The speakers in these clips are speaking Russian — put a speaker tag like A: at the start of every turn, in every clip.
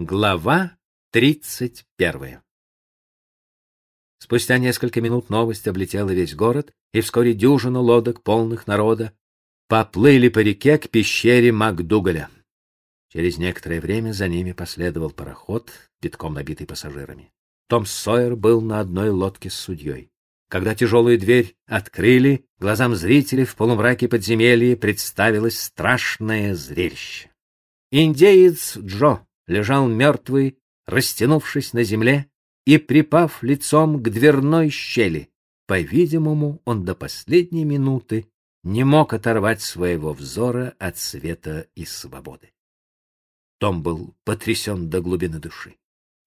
A: Глава тридцать первая Спустя несколько минут новость облетела весь город, и вскоре дюжина лодок, полных народа, поплыли по реке к пещере Макдугаля. Через некоторое время за ними последовал пароход, битком набитый пассажирами. Том Сойер был на одной лодке с судьей. Когда тяжелую дверь открыли, глазам зрителей в полумраке подземелья представилось страшное зрелище. Индеец Джо лежал мертвый, растянувшись на земле и припав лицом к дверной щели. По-видимому, он до последней минуты не мог оторвать своего взора от света и свободы. Том был потрясен до глубины души.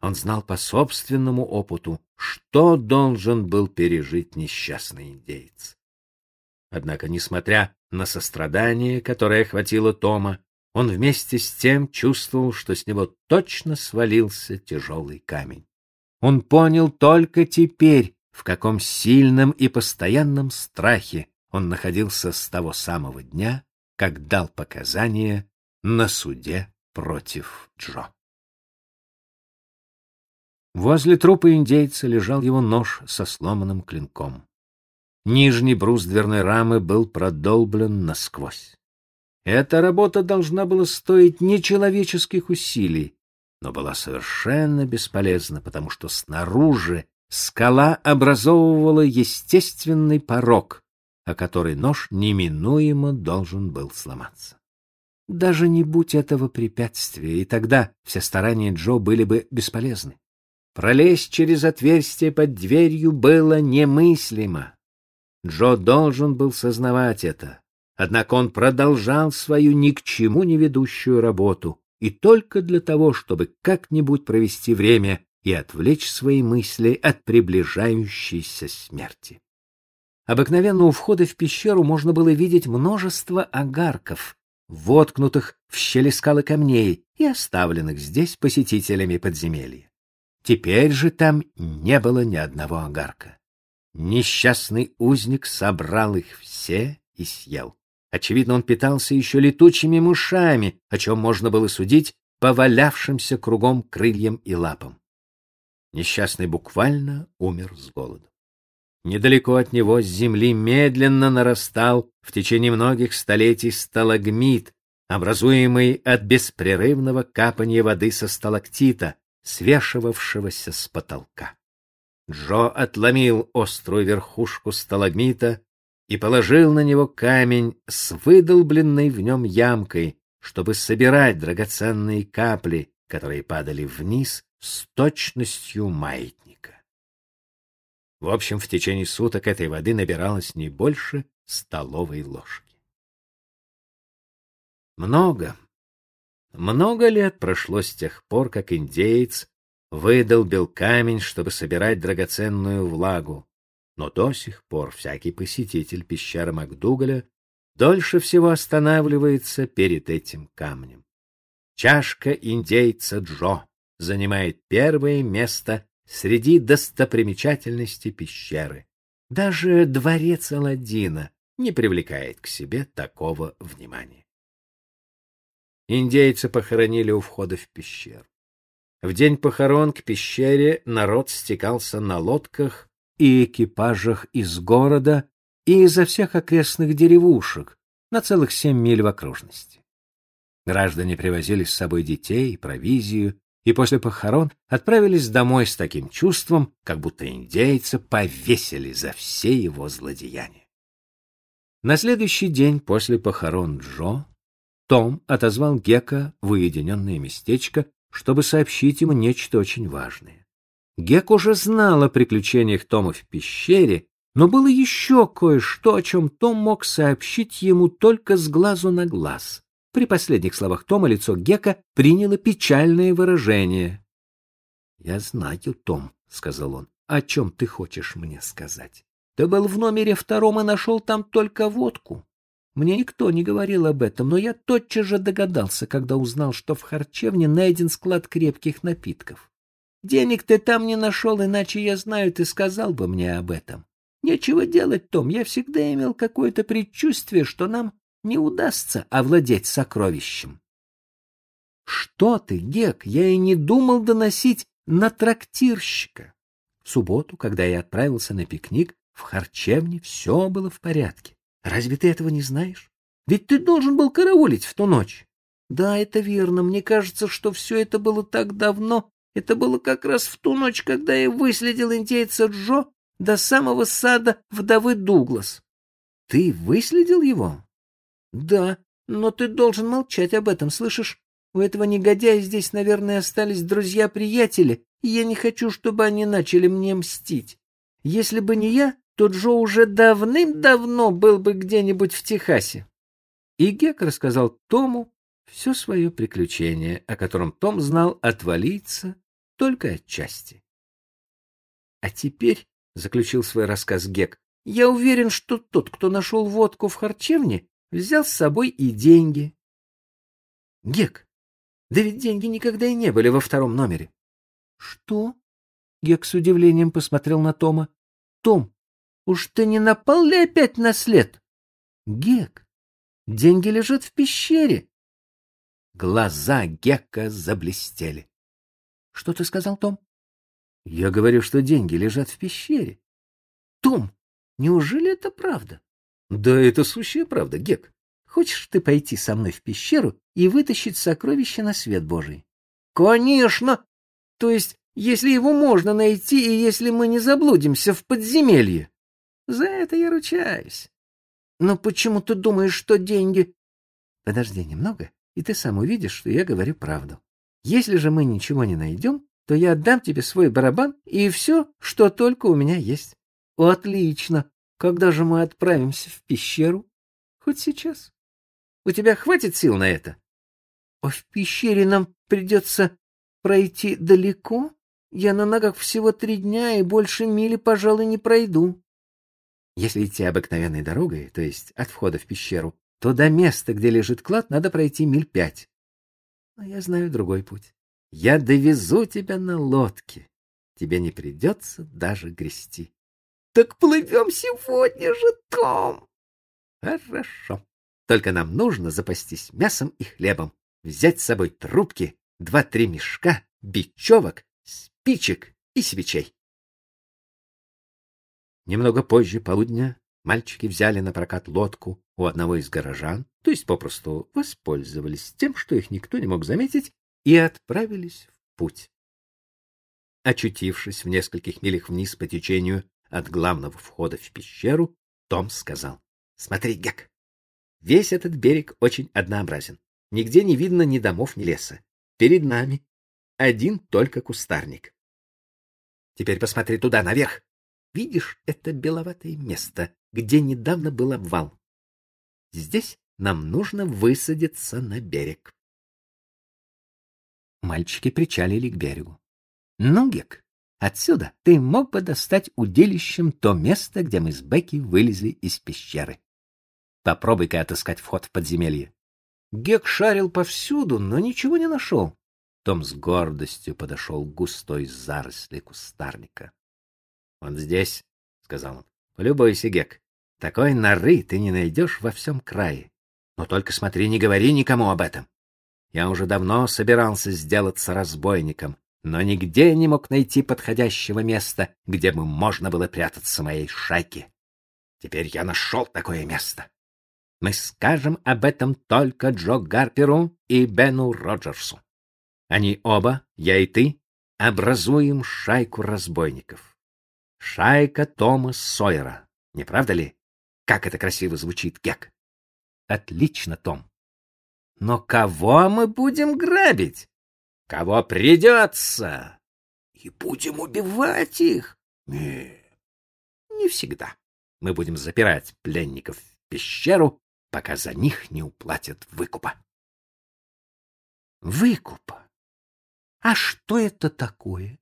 A: Он знал по собственному опыту, что должен был пережить несчастный индейец. Однако, несмотря на сострадание, которое охватило Тома, он вместе с тем чувствовал, что с него точно свалился тяжелый камень. Он понял только теперь, в каком сильном и постоянном страхе он находился с того самого дня, как дал показания на суде против Джо. Возле трупа индейца лежал его нож со сломанным клинком. Нижний брус дверной рамы был продолблен насквозь. Эта работа должна была стоить нечеловеческих усилий, но была совершенно бесполезна, потому что снаружи скала образовывала естественный порог, о который нож неминуемо должен был сломаться. Даже не будь этого препятствия, и тогда все старания Джо были бы бесполезны. Пролезть через отверстие под дверью было немыслимо. Джо должен был сознавать это. Однако он продолжал свою ни к чему не ведущую работу, и только для того, чтобы как-нибудь провести время и отвлечь свои мысли от приближающейся смерти. Обыкновенно у входа в пещеру можно было видеть множество огарков, воткнутых в щели скалы камней и оставленных здесь посетителями подземелья. Теперь же там не было ни одного огарка. Несчастный узник собрал их все и съел. Очевидно, он питался еще летучими мышами, о чем можно было судить по валявшимся кругом крыльям и лапам. Несчастный буквально умер с голоду. Недалеко от него с земли медленно нарастал в течение многих столетий сталагмит, образуемый от беспрерывного капания воды со сталактита, свешивавшегося с потолка. Джо отломил острую верхушку сталагмита и положил на него камень с выдолбленной в нем ямкой, чтобы собирать драгоценные капли, которые падали вниз с точностью маятника. В общем, в течение суток этой воды набиралось не больше столовой ложки. Много, много лет прошло с тех пор, как индеец выдолбил камень, чтобы собирать драгоценную влагу, но до сих пор всякий посетитель пещеры Макдугаля дольше всего останавливается перед этим камнем. Чашка индейца Джо занимает первое место среди достопримечательностей пещеры. Даже дворец Аладдина не привлекает к себе такого внимания. Индейцы похоронили у входа в пещеру. В день похорон к пещере народ стекался на лодках и экипажах из города и изо всех окрестных деревушек на целых семь миль в окружности. Граждане привозили с собой детей, провизию, и после похорон отправились домой с таким чувством, как будто индейца повесили за все его злодеяния. На следующий день после похорон Джо Том отозвал Гека в уединенное местечко, чтобы сообщить ему нечто очень важное. Гек уже знал о приключениях Тома в пещере, но было еще кое-что, о чем Том мог сообщить ему только с глазу на глаз. При последних словах Тома лицо Гека приняло печальное выражение. — Я знаю, Том, — сказал он, — о чем ты хочешь мне сказать. Ты был в номере втором и нашел там только водку. Мне никто не говорил об этом, но я тотчас же догадался, когда узнал, что в харчевне найден склад крепких напитков. Денег ты там не нашел, иначе я знаю, ты сказал бы мне об этом. Нечего делать, Том, я всегда имел какое-то предчувствие, что нам не удастся овладеть сокровищем. Что ты, Гек, я и не думал доносить на трактирщика. В субботу, когда я отправился на пикник, в харчевне все было в порядке. Разве ты этого не знаешь? Ведь ты должен был караулить в ту ночь. Да, это верно. Мне кажется, что все это было так давно. Это было как раз в ту ночь, когда я выследил индейца Джо до самого сада вдовы Дуглас. Ты выследил его? Да, но ты должен молчать об этом, слышишь? У этого негодяя здесь, наверное, остались друзья-приятели, и я не хочу, чтобы они начали мне мстить. Если бы не я, то Джо уже давным-давно был бы где-нибудь в Техасе. И Гек рассказал Тому все свое приключение, о котором Том знал отвалиться только отчасти. — А теперь, — заключил свой рассказ Гек, — я уверен, что тот, кто нашел водку в харчевне, взял с собой и деньги. — Гек, да ведь деньги никогда и не были во втором номере. — Что? — Гек с удивлением посмотрел на Тома. — Том, уж ты не напал ли опять на след? — Гек, деньги лежат в пещере. Глаза Гекка заблестели. — Что ты сказал, Том? — Я говорю, что деньги лежат в пещере. — Том, неужели это правда? — Да это сущая правда, Гек. Хочешь ты пойти со мной в пещеру и вытащить сокровище на свет Божий? — Конечно! То есть, если его можно найти и если мы не заблудимся в подземелье. За это я ручаюсь. Но почему ты думаешь, что деньги... Подожди немного, и ты сам увидишь, что я говорю правду. Если же мы ничего не найдем, то я отдам тебе свой барабан и все, что только у меня есть. Отлично. Когда же мы отправимся в пещеру? Хоть сейчас. У тебя хватит сил на это? А в пещере нам придется пройти далеко? Я на ногах всего три дня и больше мили, пожалуй, не пройду. Если идти обыкновенной дорогой, то есть от входа в пещеру, то до места, где лежит клад, надо пройти миль пять. Но я знаю другой путь. Я довезу тебя на лодке. Тебе не придется даже грести. Так плывем сегодня же, Том. Хорошо. Только нам нужно запастись мясом и хлебом, взять с собой трубки, два-три мешка, бечевок, спичек и свечей. Немного позже полудня мальчики взяли на прокат лодку у одного из горожан, то есть попросту воспользовались тем, что их никто не мог заметить, и отправились в путь. Очутившись в нескольких милях вниз по течению от главного входа в пещеру, Том сказал: "Смотри, Гек. Весь этот берег очень однообразен. Нигде не видно ни домов, ни леса. Перед нами один только кустарник. Теперь посмотри туда наверх. Видишь это беловатое место, где недавно был обвал? Здесь нам нужно высадиться на берег. Мальчики причалили к берегу. Ну, Гек, отсюда ты мог бы достать удилищем то место, где мы с Бекки вылезли из пещеры. Попробуй-ка отыскать вход в подземелье. Гек шарил повсюду, но ничего не нашел. Том с гордостью подошел к густой заросли кустарника. — Он здесь, — сказал он. — Полюбуйся, Гек. Такой норы ты не найдешь во всем крае. Но только смотри, не говори никому об этом. Я уже давно собирался сделаться разбойником, но нигде не мог найти подходящего места, где бы можно было прятаться моей шайке. Теперь я нашел такое место. Мы скажем об этом только Джо Гарперу и Бену Роджерсу. Они оба, я и ты, образуем шайку разбойников. Шайка Тома Сойера. Не правда ли? Как это красиво звучит, Гек. Отлично, Том. Но кого мы будем грабить? Кого придется? И будем убивать их? Нет, не всегда. Мы будем запирать пленников в пещеру, пока за них не уплатят выкупа. Выкупа? А что это такое?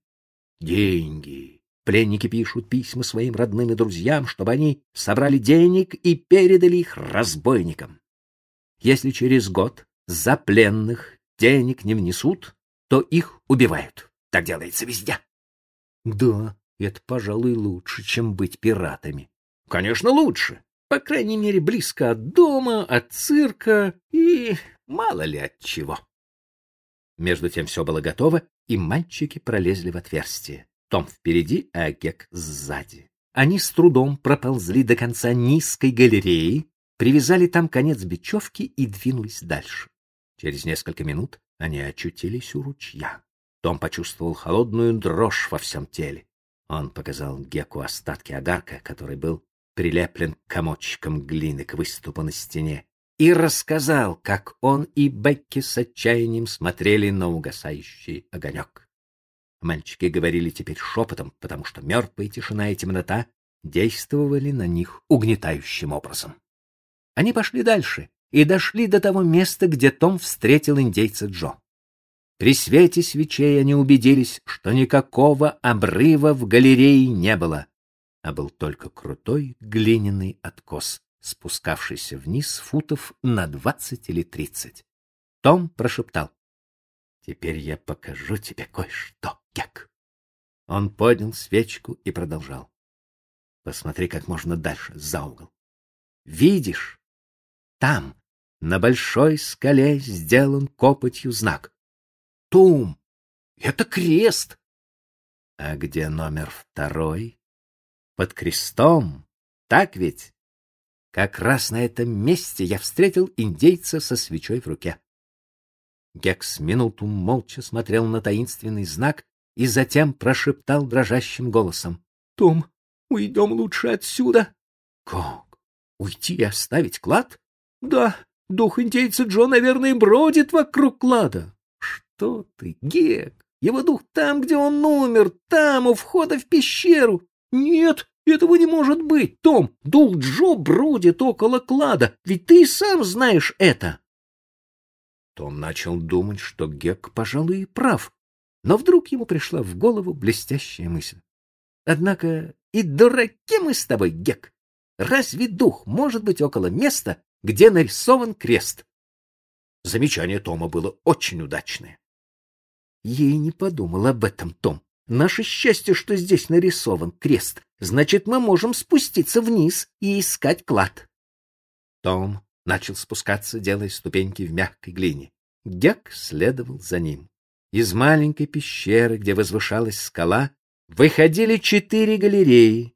A: Деньги. Пленники пишут письма своим родным и друзьям, чтобы они собрали денег и передали их разбойникам. Если через год за пленных денег не внесут, то их убивают. Так делается везде. Да, это, пожалуй, лучше, чем быть пиратами. Конечно, лучше. По крайней мере, близко от дома, от цирка и мало ли от чего. Между тем все было готово, и мальчики пролезли в отверстие. Том впереди, а Гек сзади. Они с трудом проползли до конца низкой галереи, привязали там конец бечевки и двинулись дальше. Через несколько минут они очутились у ручья. Том почувствовал холодную дрожь во всем теле. Он показал Геку остатки огарка, который был прилеплен к комочкам глины к выступу на стене, и рассказал, как он и Бекки с отчаянием смотрели на угасающий огонек. Мальчики говорили теперь шепотом, потому что мертвая тишина и темнота действовали на них угнетающим образом. Они пошли дальше и дошли до того места, где Том встретил индейца Джо. При свете свечей они убедились, что никакого обрыва в галерее не было, а был только крутой глиняный откос, спускавшийся вниз футов на двадцать или тридцать. Том прошептал. — Теперь я покажу тебе кое-что, Гек. Он поднял свечку и продолжал. — Посмотри как можно дальше, за угол. Видишь? Там, на большой скале, сделан копотью знак. Том, это крест. А где номер второй? Под крестом, так ведь? Как раз на этом месте я встретил индейца со свечой в руке. Гекс минуту молча смотрел на таинственный знак и затем прошептал дрожащим голосом: "Том, уйдем лучше отсюда". "Как? Уйти и оставить клад?" "Да, дух индейца Джо, наверное, бродит вокруг клада". Что ты, Гек? Его дух там, где он умер, там, у входа в пещеру. Нет, этого не может быть, Том. Дух Джо бродит около клада, ведь ты и сам знаешь это. Том начал думать, что Гек, пожалуй, и прав, но вдруг ему пришла в голову блестящая мысль. Однако и дураки мы с тобой, Гек. Разве дух может быть около места, где нарисован крест? Замечание Тома было очень удачное. Я не подумал об этом, Том. Наше счастье, что здесь нарисован крест. Значит, мы можем спуститься вниз и искать клад. Том начал спускаться, делая ступеньки в мягкой глине. Гек следовал за ним. Из маленькой пещеры, где возвышалась скала, выходили четыре галереи.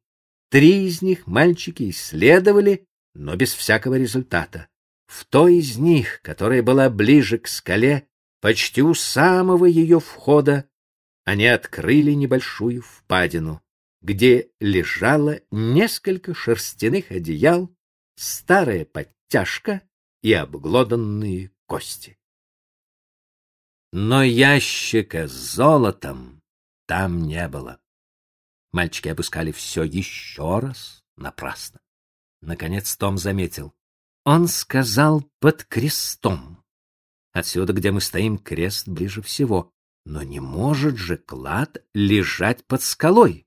A: Три из них мальчики исследовали, но без всякого результата. В той из них, которая была ближе к скале, Почти у самого ее входа они открыли небольшую впадину, где лежало несколько шерстяных одеял, старая подтяжка и обглоданные кости. Но ящика с золотом там не было. Мальчики обыскали все еще раз напрасно. Наконец Том заметил. Он сказал под крестом. Отсюда, где мы стоим, крест ближе всего. Но не может же клад лежать под скалой.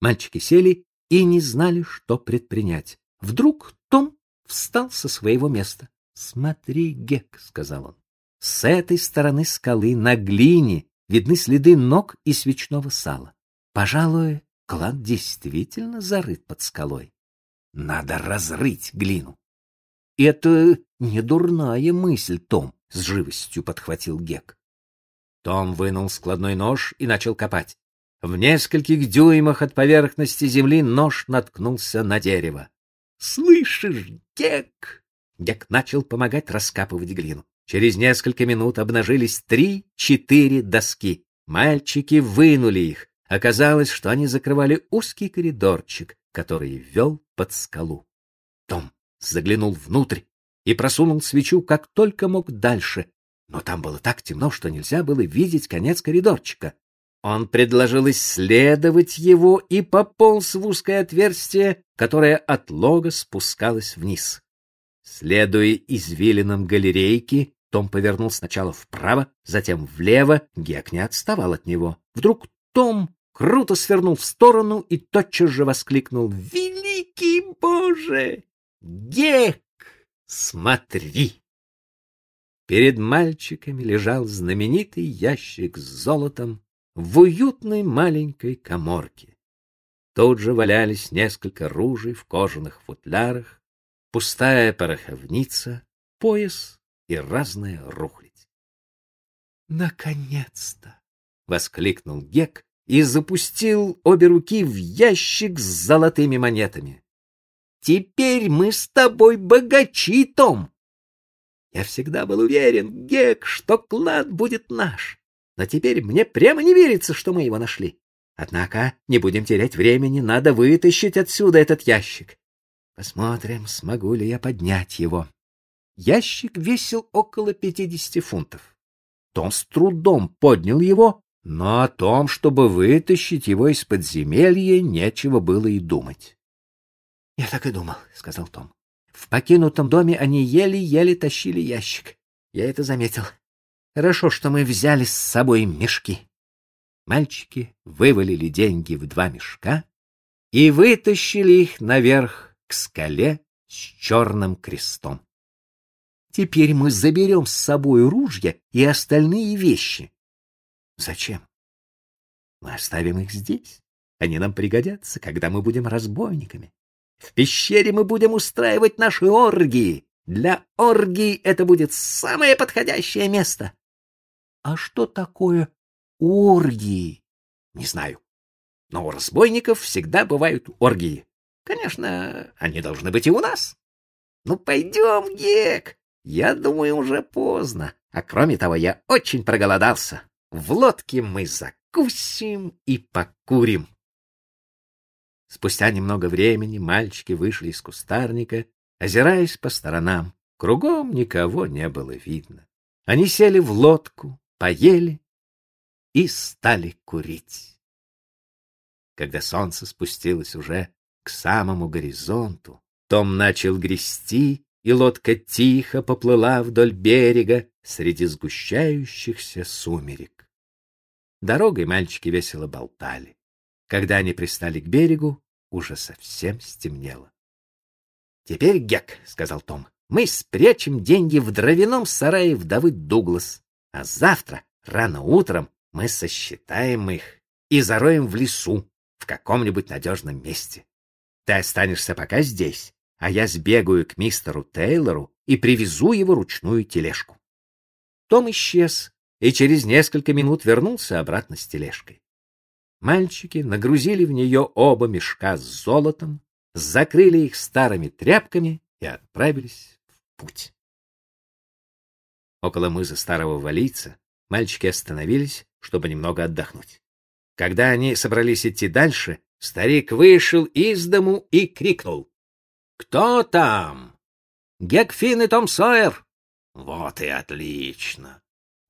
A: Мальчики сели и не знали, что предпринять. Вдруг Том встал со своего места. «Смотри, Гек», — сказал он, — «с этой стороны скалы на глине видны следы ног и свечного сала. Пожалуй, клад действительно зарыт под скалой. Надо разрыть глину. Это не дурная мысль, Том, с живостью подхватил Гек. Том вынул складной нож и начал копать. В нескольких дюймах от поверхности земли нож наткнулся на дерево. Слышишь, Гек? Гек начал помогать раскапывать глину. Через несколько минут обнажились три-четыре доски. Мальчики вынули их. Оказалось, что они закрывали узкий коридорчик, который вел под скалу. Том заглянул внутрь и просунул свечу как только мог дальше, но там было так темно, что нельзя было видеть конец коридорчика. Он предложил исследовать его и пополз в узкое отверстие, которое от лога спускалось вниз. Следуя извилинам галерейки, том повернул сначала вправо, затем влево, Гек не отставал от него. Вдруг Том круто свернул в сторону и тотчас же воскликнул «Великий Боже! Гек, смотри! Перед мальчиками лежал знаменитый ящик с золотом в уютной маленькой каморке. Тут же валялись несколько ружей в кожаных футлярах, пустая пороховница, пояс и разная рухлядь. Наконец-то! воскликнул Гек и запустил обе руки в ящик с золотыми монетами. Теперь мы с тобой богачи, Том. Я всегда был уверен, Гек, что клад будет наш. Но теперь мне прямо не верится, что мы его нашли. Однако не будем терять времени, надо вытащить отсюда этот ящик. Посмотрим, смогу ли я поднять его. Ящик весил около пятидесяти фунтов. Том с трудом поднял его, но о том, чтобы вытащить его из подземелья, нечего было и думать. — Я так и думал, — сказал Том. В покинутом доме они еле-еле тащили ящик. Я это заметил. Хорошо, что мы взяли с собой мешки. Мальчики вывалили деньги в два мешка и вытащили их наверх к скале с черным крестом. Теперь мы заберем с собой ружья и остальные вещи. Зачем? Мы оставим их здесь. Они нам пригодятся, когда мы будем разбойниками. В пещере мы будем устраивать наши оргии. Для оргий это будет самое подходящее место. А что такое оргии? Не знаю. Но у разбойников всегда бывают оргии. Конечно, они должны быть и у нас. Ну, пойдем, Гек. Я думаю, уже поздно. А кроме того, я очень проголодался. В лодке мы закусим и покурим. Спустя немного времени мальчики вышли из кустарника, озираясь по сторонам. Кругом никого не было видно. Они сели в лодку, поели и стали курить. Когда солнце спустилось уже к самому горизонту, Том начал грести, и лодка тихо поплыла вдоль берега среди сгущающихся сумерек. Дорогой мальчики весело болтали. Когда они пристали к берегу, уже совсем стемнело. «Теперь, Гек», — сказал Том, — «мы спрячем деньги в дровяном сарае вдовы Дуглас, а завтра, рано утром, мы сосчитаем их и зароем в лесу в каком-нибудь надежном месте. Ты останешься пока здесь, а я сбегаю к мистеру Тейлору и привезу его ручную тележку. Том исчез и через несколько минут вернулся обратно с тележкой. Мальчики нагрузили в нее оба мешка с золотом, закрыли их старыми тряпками и отправились в путь. Около мыза старого валийца мальчики остановились, чтобы немного отдохнуть. Когда они собрались идти дальше, старик вышел из дому и крикнул. «Кто там?» «Гекфин и Том Сойер». «Вот и отлично.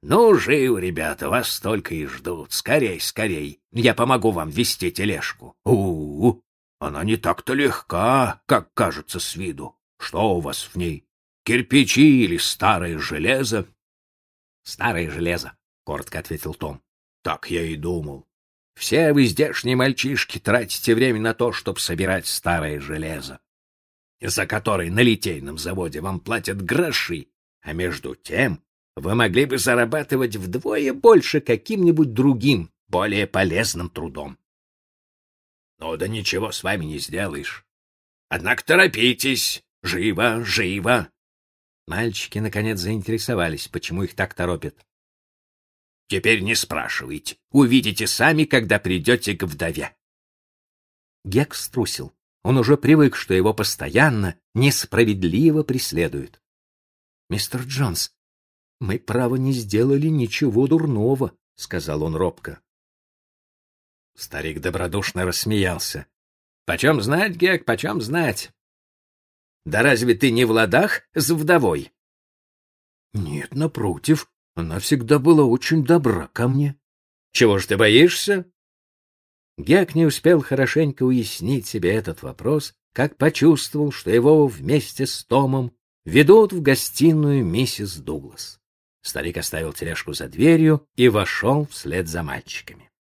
A: Ну, живы, ребята, вас только и ждут. Скорей, скорей. Я помогу вам вести тележку. У, -у, -у она не так-то легка, как кажется с виду. Что у вас в ней? Кирпичи или старое железо? Старое железо, коротко ответил Том. Так я и думал. Все вы здешние мальчишки тратите время на то, чтобы собирать старое железо, за которое на литейном заводе вам платят гроши, а между тем вы могли бы зарабатывать вдвое больше каким-нибудь другим, более полезным трудом. Ну да ничего с вами не сделаешь. Однако торопитесь, живо, живо. Мальчики наконец заинтересовались, почему их так торопят. Теперь не спрашивайте, увидите сами, когда придете к вдове. Гек струсил. Он уже привык, что его постоянно, несправедливо преследуют. Мистер Джонс, мы, право, не сделали ничего дурного, — сказал он робко. Старик добродушно рассмеялся. — Почем знать, Гек, почем знать? Да разве ты не в ладах с вдовой? — Нет, напротив, она всегда была очень добра ко мне. — Чего ж ты боишься? Гек не успел хорошенько уяснить себе этот вопрос, как почувствовал, что его вместе с Томом ведут в гостиную миссис Дуглас. Старик оставил тележку за дверью и вошел вслед за мальчиками.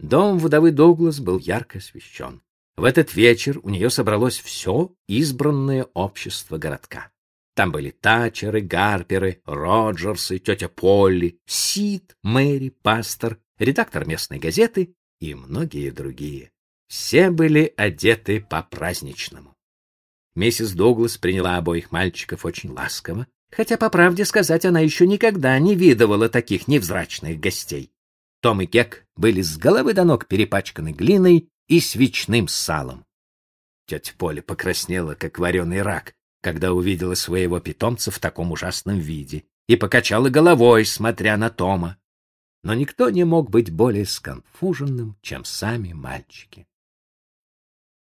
A: Дом вдовы Дуглас был ярко освещен. В этот вечер у нее собралось все избранное общество городка. Там были Тачеры, Гарперы, Роджерсы, тетя Полли, Сид, Мэри, пастор, редактор местной газеты и многие другие. Все были одеты по-праздничному. Миссис Дуглас приняла обоих мальчиков очень ласково хотя, по правде сказать, она еще никогда не видывала таких невзрачных гостей. Том и Кек были с головы до ног перепачканы глиной и свечным салом. Тетя Поля покраснела, как вареный рак, когда увидела своего питомца в таком ужасном виде, и покачала головой, смотря на Тома. Но никто не мог быть более сконфуженным, чем сами мальчики.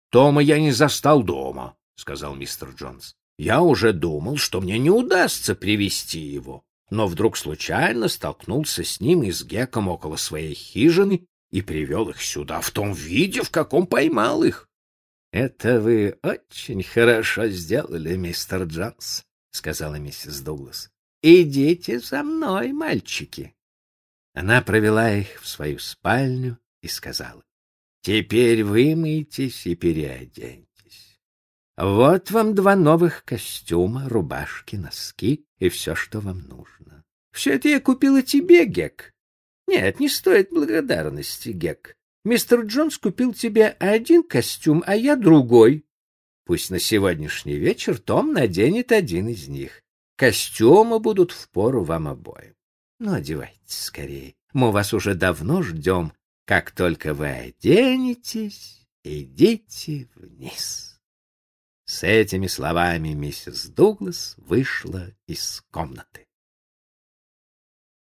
A: «Тома я не застал дома», — сказал мистер Джонс. «Я уже думал, что мне не удастся привести его, но вдруг случайно столкнулся с ним и с Геком около своей хижины и привел их сюда в том виде, в каком поймал их. — Это вы очень хорошо сделали, мистер Джонс, — сказала миссис Дуглас. — Идите за мной, мальчики. Она провела их в свою спальню и сказала. — Теперь вымойтесь и переоденьтесь. Вот вам два новых костюма, рубашки, носки и все, что вам нужно. Все это я купила тебе, Гек. Нет, не стоит благодарности, Гек. Мистер Джонс купил тебе один костюм, а я другой. Пусть на сегодняшний вечер Том наденет один из них. Костюмы будут в пору вам обоим. Ну, одевайтесь скорее. Мы вас уже давно ждем. Как только вы оденетесь, идите вниз. С этими словами миссис Дуглас вышла из комнаты.